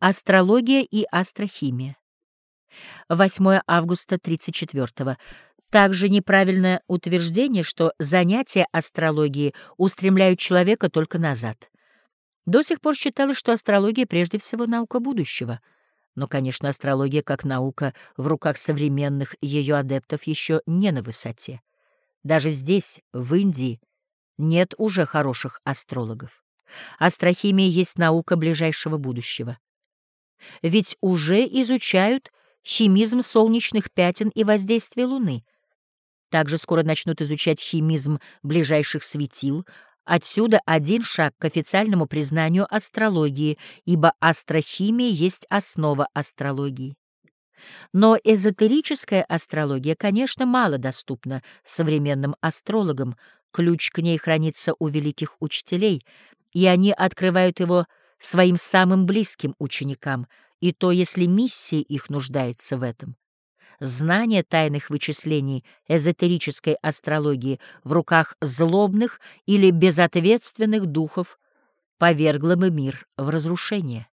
Астрология и астрохимия. 8 августа 34 -го. Также неправильное утверждение, что занятия астрологией устремляют человека только назад. До сих пор считалось, что астрология прежде всего наука будущего. Но, конечно, астрология как наука в руках современных ее адептов еще не на высоте. Даже здесь, в Индии, нет уже хороших астрологов. Астрохимия есть наука ближайшего будущего. Ведь уже изучают химизм солнечных пятен и воздействие Луны. Также скоро начнут изучать химизм ближайших светил. Отсюда один шаг к официальному признанию астрологии, ибо астрохимия есть основа астрологии. Но эзотерическая астрология, конечно, мало доступна современным астрологам, ключ к ней хранится у великих учителей, и они открывают его своим самым близким ученикам, и то, если миссия их нуждается в этом. Знание тайных вычислений эзотерической астрологии в руках злобных или безответственных духов повергло бы мир в разрушение.